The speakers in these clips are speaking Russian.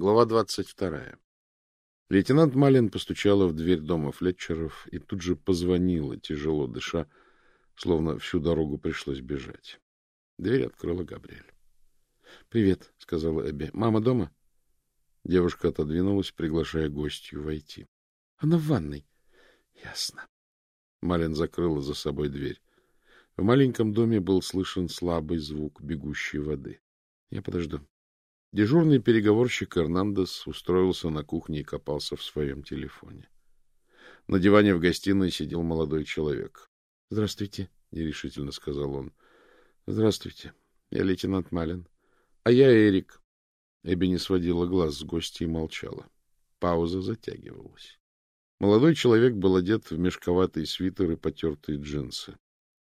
Глава двадцать вторая. Лейтенант Малин постучала в дверь дома Флетчеров и тут же позвонила, тяжело дыша, словно всю дорогу пришлось бежать. Дверь открыла Габриэль. — Привет, — сказала Эбби. — Мама дома? Девушка отодвинулась, приглашая гостью войти. — Она в ванной. — Ясно. Малин закрыла за собой дверь. В маленьком доме был слышен слабый звук бегущей воды. — Я подожду. Дежурный переговорщик Эрнандес устроился на кухне и копался в своем телефоне. На диване в гостиной сидел молодой человек. — Здравствуйте, — нерешительно сказал он. — Здравствуйте. Я лейтенант Малин. — А я Эрик. Эбби не сводила глаз с гостя и молчала. Пауза затягивалась. Молодой человек был одет в мешковатый свитер и потертые джинсы.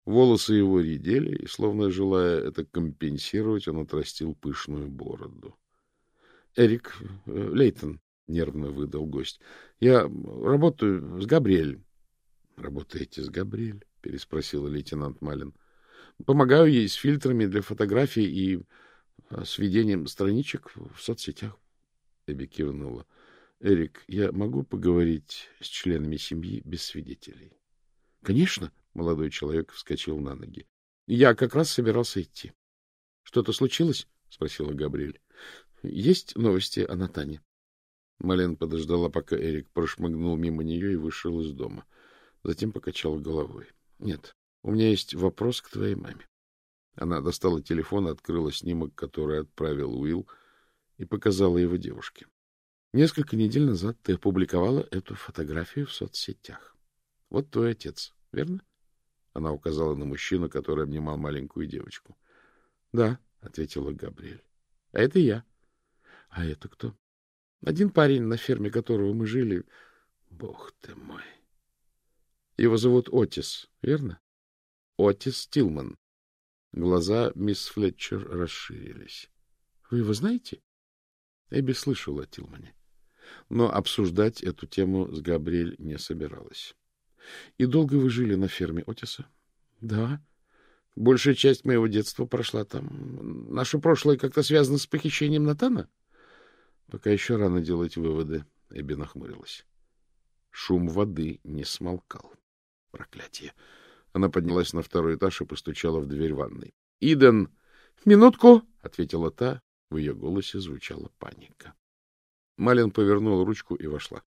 Волосы его редели, и, словно желая это компенсировать, он отрастил пышную бороду. — Эрик э, Лейтон, — нервно выдал гость, — я работаю с Габриэль. — Работаете с Габриэль? — переспросил лейтенант Малин. — Помогаю ей с фильтрами для фотографий и э, с ведением страничек в соцсетях. Эбби кивнула. — Эрик, я могу поговорить с членами семьи без свидетелей? — Конечно, Молодой человек вскочил на ноги. — Я как раз собирался идти. — Что-то случилось? — спросила Габриэль. — Есть новости о Натане? Мален подождала, пока Эрик прошмыгнул мимо нее и вышел из дома. Затем покачала головой. — Нет, у меня есть вопрос к твоей маме. Она достала телефон, открыла снимок, который отправил Уилл, и показала его девушке. Несколько недель назад ты опубликовала эту фотографию в соцсетях. Вот твой отец, верно? — она указала на мужчину, который обнимал маленькую девочку. — Да, — ответила Габриэль. — А это я. — А это кто? — Один парень, на ферме которого мы жили. Бог ты мой! Его зовут Отис, верно? Отис Тилман. Глаза мисс Флетчер расширились. — Вы его знаете? Эбби слышала о Тилмане. Но обсуждать эту тему с Габриэль не собиралась. — И долго вы жили на ферме Отиса? — Да. Большая часть моего детства прошла там. Наше прошлое как-то связано с похищением Натана? — Пока еще рано делать выводы, — Эбби нахмурилась. Шум воды не смолкал. Проклятие. Она поднялась на второй этаж и постучала в дверь ванной. — Иден! — Минутку! — ответила та. В ее голосе звучала паника. Малин повернул ручку и вошла.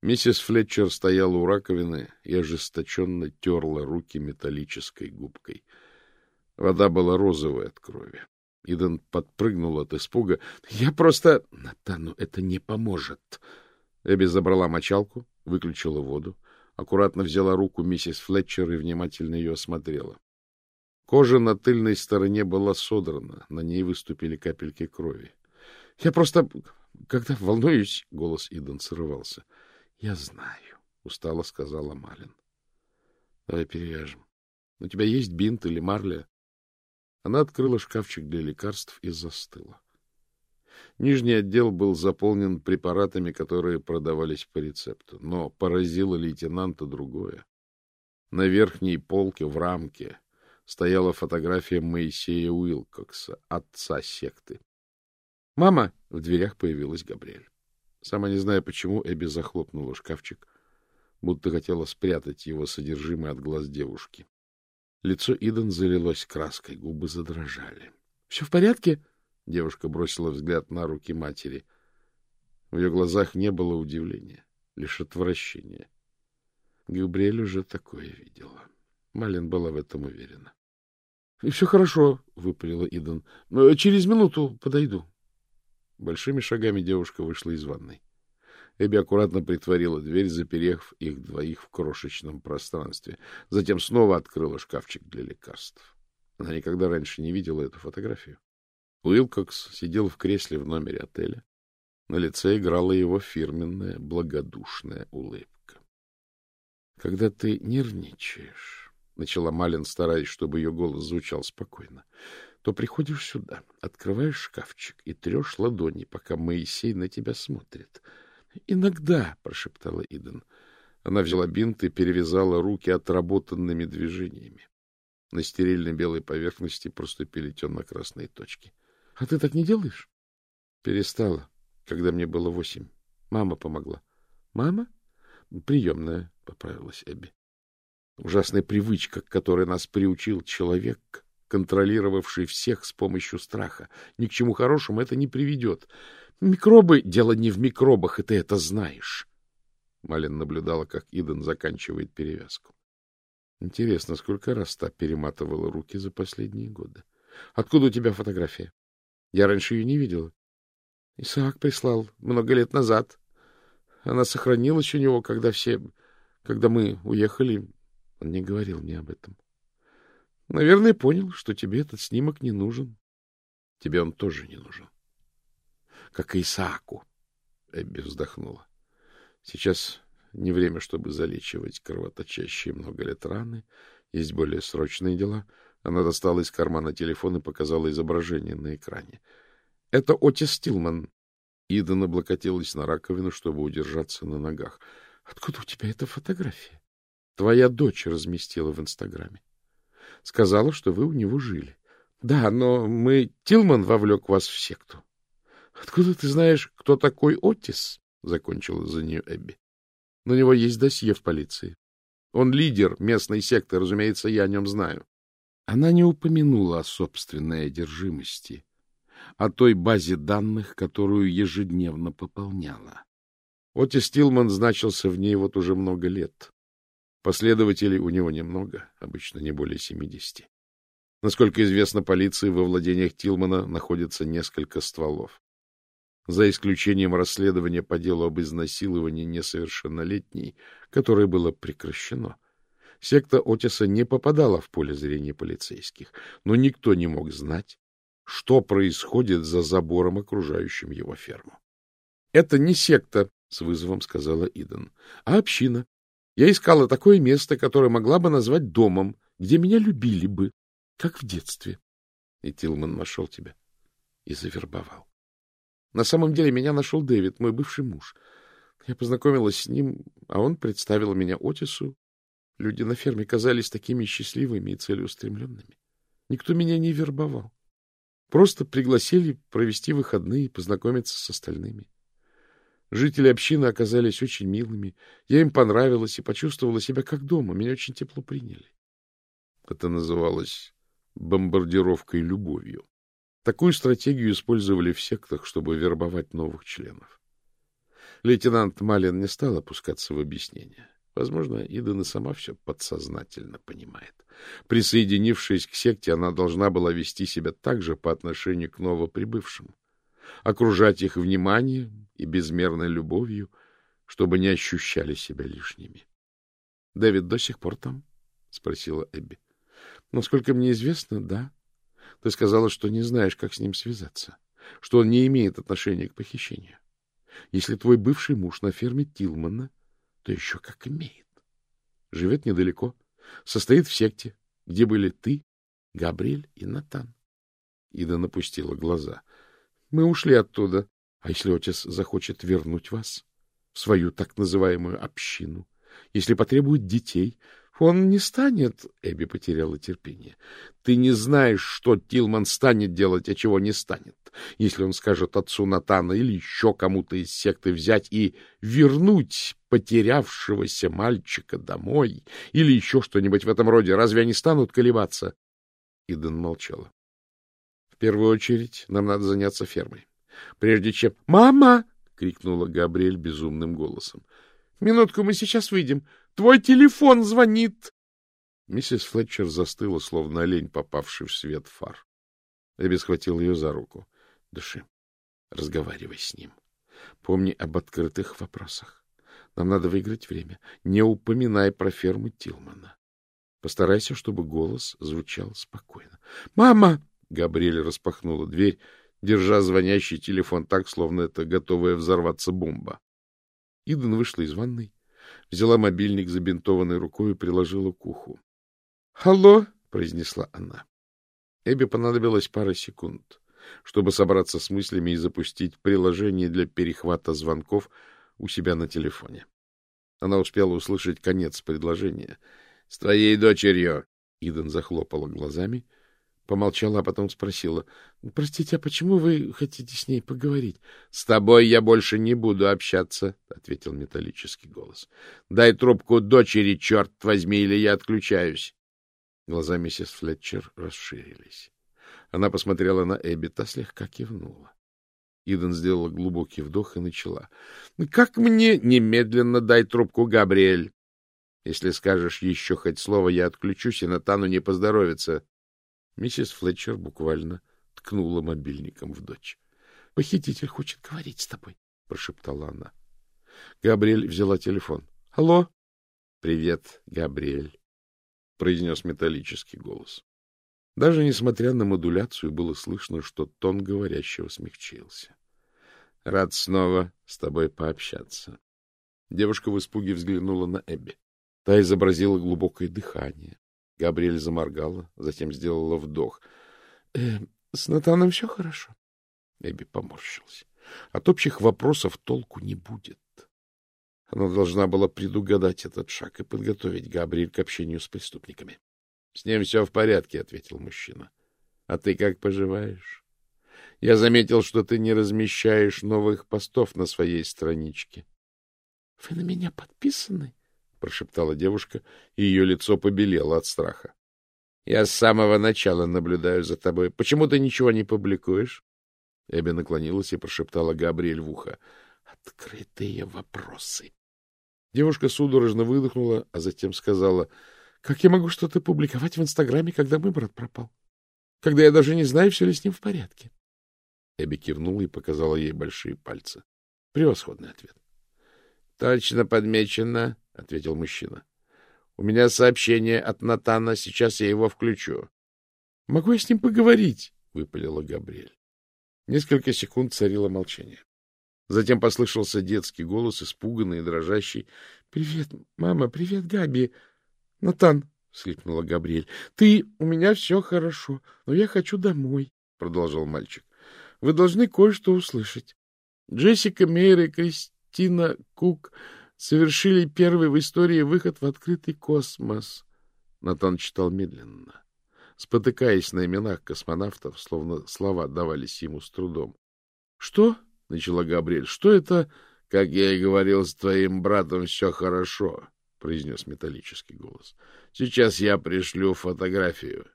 Миссис Флетчер стояла у раковины и ожесточенно терла руки металлической губкой. Вода была розовой от крови. Иден подпрыгнул от испуга. — Я просто... — Натану это не поможет. Эбби забрала мочалку, выключила воду, аккуратно взяла руку миссис Флетчер и внимательно ее осмотрела. Кожа на тыльной стороне была содрана, на ней выступили капельки крови. — Я просто... Когда волнуюсь... — голос Иден срывался. —— Я знаю, — устало сказала Малин. — Давай перевяжем. У тебя есть бинт или марля? Она открыла шкафчик для лекарств и застыла. Нижний отдел был заполнен препаратами, которые продавались по рецепту, но поразило лейтенанта другое. На верхней полке в рамке стояла фотография Моисея Уилкокса, отца секты. «Мама!» — в дверях появилась Габриэль. Сама не зная почему, Эбби захлопнула шкафчик, будто хотела спрятать его содержимое от глаз девушки. Лицо Иден залилось краской, губы задрожали. — Все в порядке? — девушка бросила взгляд на руки матери. В ее глазах не было удивления, лишь отвращение. Габриэль уже такое видела. Малин была в этом уверена. — И все хорошо, — выпалила Иден. — Через минуту подойду. Большими шагами девушка вышла из ванной. Эбби аккуратно притворила дверь, заперев их двоих в крошечном пространстве. Затем снова открыла шкафчик для лекарств. Она никогда раньше не видела эту фотографию. Уилкокс сидел в кресле в номере отеля. На лице играла его фирменная благодушная улыбка. — Когда ты нервничаешь, — начала Малин, стараясь, чтобы ее голос звучал спокойно, то приходишь сюда, открываешь шкафчик и трешь ладони, пока Моисей на тебя смотрит. — Иногда, — прошептала Иден. Она взяла бинт и перевязала руки отработанными движениями. На стерильной белой поверхности проступили темно-красные точки. — А ты так не делаешь? — Перестала. когда мне было восемь. Мама помогла. — Мама? Приемная, — поправилась Эбби. Ужасная привычка, к которой нас приучил человек, контролировавший всех с помощью страха. Ни к чему хорошему это не приведет. Микробы — дело не в микробах, и ты это знаешь. Малин наблюдала, как Иден заканчивает перевязку. Интересно, сколько раз та перематывала руки за последние годы. Откуда у тебя фотография? Я раньше ее не видела. Исаак прислал много лет назад. Она сохранилась у него, когда все... Когда мы уехали, он не говорил мне об этом. Наверное, понял, что тебе этот снимок не нужен. Тебе он тоже не нужен. Как и Исааку. Эбби вздохнула. Сейчас не время, чтобы залечивать кровоточащие много лет раны. Есть более срочные дела. Она достала из кармана телефон и показала изображение на экране. — Это Отис Стилман. Иден облокотилась на раковину, чтобы удержаться на ногах. — Откуда у тебя эта фотография? Твоя дочь разместила в Инстаграме. Сказала, что вы у него жили. Да, но мы... Тилман вовлек вас в секту. Откуда ты знаешь, кто такой Отис? Закончила за нее Эбби. На него есть досье в полиции. Он лидер местной секты, разумеется, я о нем знаю. Она не упомянула о собственной одержимости, о той базе данных, которую ежедневно пополняла. Отис Тилман значился в ней вот уже много лет. Последователей у него немного, обычно не более семидесяти. Насколько известно полиции, во владениях Тилмана находится несколько стволов. За исключением расследования по делу об изнасиловании несовершеннолетней, которое было прекращено. Секта Отиса не попадала в поле зрения полицейских, но никто не мог знать, что происходит за забором, окружающим его ферму. — Это не секта, — с вызовом сказала Иден, — а община. Я искала такое место, которое могла бы назвать домом, где меня любили бы, как в детстве. И Тилман нашел тебя и завербовал. На самом деле меня нашел Дэвид, мой бывший муж. Я познакомилась с ним, а он представил меня Отису. Люди на ферме казались такими счастливыми и целеустремленными. Никто меня не вербовал. Просто пригласили провести выходные и познакомиться с остальными. Жители общины оказались очень милыми. Я им понравилась и почувствовала себя как дома. Меня очень тепло приняли. Это называлось бомбардировкой любовью. Такую стратегию использовали в сектах, чтобы вербовать новых членов. Лейтенант Малин не стал опускаться в объяснение. Возможно, Иден и сама все подсознательно понимает. Присоединившись к секте, она должна была вести себя так же по отношению к новоприбывшим окружать их вниманием и безмерной любовью, чтобы не ощущали себя лишними. — Дэвид до сих пор там? — спросила Эбби. — Насколько мне известно, да. Ты сказала, что не знаешь, как с ним связаться, что он не имеет отношения к похищению. Если твой бывший муж на ферме Тилмана, то еще как имеет. Живет недалеко, состоит в секте, где были ты, Габриэль и Натан. Ида напустила глаза. Мы ушли оттуда. А если отец захочет вернуть вас в свою так называемую общину? Если потребует детей, он не станет... Эбби потеряла терпение. Ты не знаешь, что Тилман станет делать, а чего не станет. Если он скажет отцу Натана или еще кому-то из секты взять и вернуть потерявшегося мальчика домой или еще что-нибудь в этом роде, разве они станут колебаться? Иден молчала первую очередь нам надо заняться фермой. Прежде чем... «Мама!» — крикнула Габриэль безумным голосом. «Минутку, мы сейчас выйдем. Твой телефон звонит!» Миссис Флетчер застыла, словно олень, попавший в свет фар. Эбби схватил ее за руку. — Дыши. Разговаривай с ним. Помни об открытых вопросах. Нам надо выиграть время. Не упоминай про ферму Тилмана. Постарайся, чтобы голос звучал спокойно. «Мама — Мама! Габриэль распахнула дверь, держа звонящий телефон так, словно это готовая взорваться бомба. Иден вышла из ванной, взяла мобильник забинтованной рукой и приложила к уху. — Алло! — произнесла она. Эбби понадобилось пара секунд, чтобы собраться с мыслями и запустить приложение для перехвата звонков у себя на телефоне. Она успела услышать конец предложения. — С твоей дочерью! Иден захлопала глазами — Помолчала, а потом спросила. — Простите, а почему вы хотите с ней поговорить? — С тобой я больше не буду общаться, — ответил металлический голос. — Дай трубку дочери, черт возьми, или я отключаюсь. Глаза миссис Флетчер расширились. Она посмотрела на Эбби, та слегка кивнула. Иден сделала глубокий вдох и начала. — Как мне немедленно дай трубку, Габриэль? Если скажешь еще хоть слово, я отключусь, и Натану не поздоровится. Миссис Флетчер буквально ткнула мобильником в дочь. — Похититель хочет говорить с тобой, — прошептала она. Габриэль взяла телефон. — Алло? — Привет, Габриэль, — произнес металлический голос. Даже несмотря на модуляцию, было слышно, что тон говорящего смягчился. — Рад снова с тобой пообщаться. Девушка в испуге взглянула на Эбби. Та изобразила глубокое дыхание. Габриэль заморгала, затем сделала вдох. «Э, — С Натаном все хорошо? Эбби поморщилась. От общих вопросов толку не будет. Она должна была предугадать этот шаг и подготовить Габриэль к общению с преступниками. — С ним все в порядке, — ответил мужчина. — А ты как поживаешь? Я заметил, что ты не размещаешь новых постов на своей страничке. — Вы на меня подписаны? — прошептала девушка, и ее лицо побелело от страха. — Я с самого начала наблюдаю за тобой. Почему ты ничего не публикуешь? Эбби наклонилась и прошептала Габриэль в ухо. — Открытые вопросы. Девушка судорожно выдохнула, а затем сказала, — Как я могу что-то публиковать в Инстаграме, когда мой брат пропал? Когда я даже не знаю, все ли с ним в порядке? Эбби кивнула и показала ей большие пальцы. Превосходный ответ. — Точно подмечено, — ответил мужчина. — У меня сообщение от Натана, сейчас я его включу. — Могу я с ним поговорить? — выпалила Габриэль. Несколько секунд царило молчание. Затем послышался детский голос, испуганный и дрожащий. — Привет, мама, привет, Габи. — Натан, — всхлипнула Габриэль, — ты... У меня все хорошо, но я хочу домой, — продолжал мальчик. — Вы должны кое-что услышать. Джессика Мейер и Кристина Кук совершили первый в истории выход в открытый космос. Натан читал медленно, спотыкаясь на именах космонавтов, словно слова давались ему с трудом. — Что? — начала Габриэль. — Что это? — Как я и говорил, с твоим братом все хорошо, — произнес металлический голос. — Сейчас я пришлю фотографию.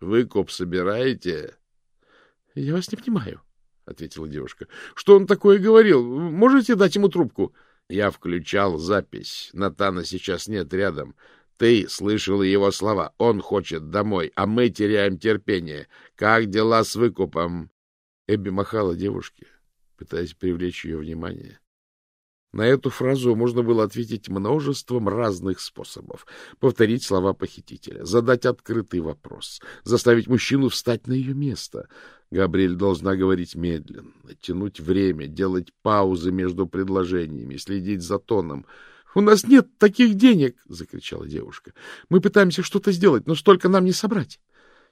Вы коп собираете? — Я вас не понимаю, — ответила девушка. — Что он такое говорил? Можете дать ему трубку? — я включал запись. Натана сейчас нет рядом. Ты слышал его слова. Он хочет домой, а мы теряем терпение. Как дела с выкупом? Эбби махала девушке, пытаясь привлечь ее внимание. На эту фразу можно было ответить множеством разных способов. Повторить слова похитителя, задать открытый вопрос, заставить мужчину встать на ее место. Габриэль должна говорить медленно, тянуть время, делать паузы между предложениями, следить за тоном. — У нас нет таких денег! — закричала девушка. — Мы пытаемся что-то сделать, но столько нам не собрать.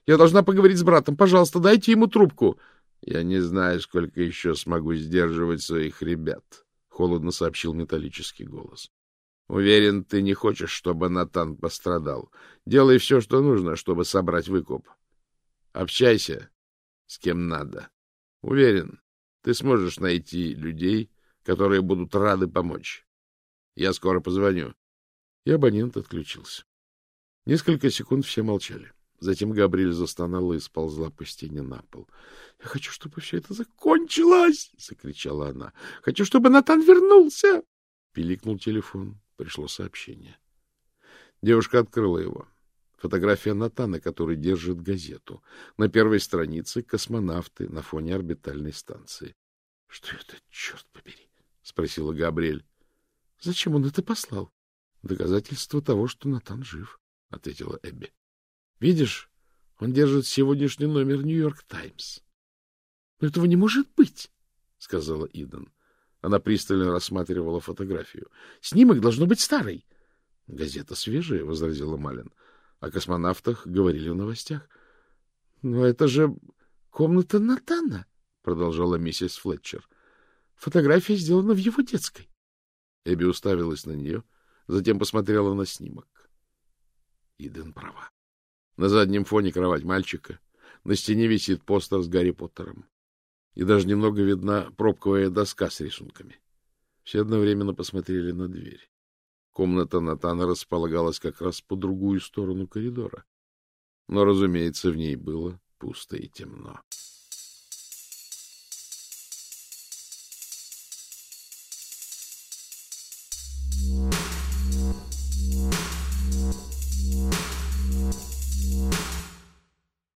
Я должна поговорить с братом. Пожалуйста, дайте ему трубку. — Я не знаю, сколько еще смогу сдерживать своих ребят, холодно сообщил металлический голос. Уверен, ты не хочешь, чтобы Натан пострадал. Делай все, что нужно, чтобы собрать выкуп. Общайся с кем надо. Уверен, ты сможешь найти людей, которые будут рады помочь. Я скоро позвоню. И абонент отключился. Несколько секунд все молчали. Затем Габриэль застонала и сползла по стене на пол. — Я хочу, чтобы все это закончилось! — закричала она. — Хочу, чтобы Натан вернулся! Пиликнул телефон. Пришло сообщение. Девушка открыла его. Фотография Натана, который держит газету. На первой странице космонавты на фоне орбитальной станции. — Что это, черт побери? — спросила Габриэль. — Зачем он это послал? — Доказательство того, что Натан жив, — ответила Эбби. Видишь, он держит сегодняшний номер Нью-Йорк Таймс. — Но этого не может быть, — сказала Иден. Она пристально рассматривала фотографию. — Снимок должно быть старый. — Газета свежая, — возразила Малин. — О космонавтах говорили в новостях. — Но это же комната Натана, — продолжала миссис Флетчер. — Фотография сделана в его детской. Эбби уставилась на нее, затем посмотрела на снимок. Иден права. На заднем фоне кровать мальчика. На стене висит постер с Гарри Поттером. И даже немного видна пробковая доска с рисунками. Все одновременно посмотрели на дверь. Комната Натана располагалась как раз по другую сторону коридора. Но, разумеется, в ней было пусто и темно.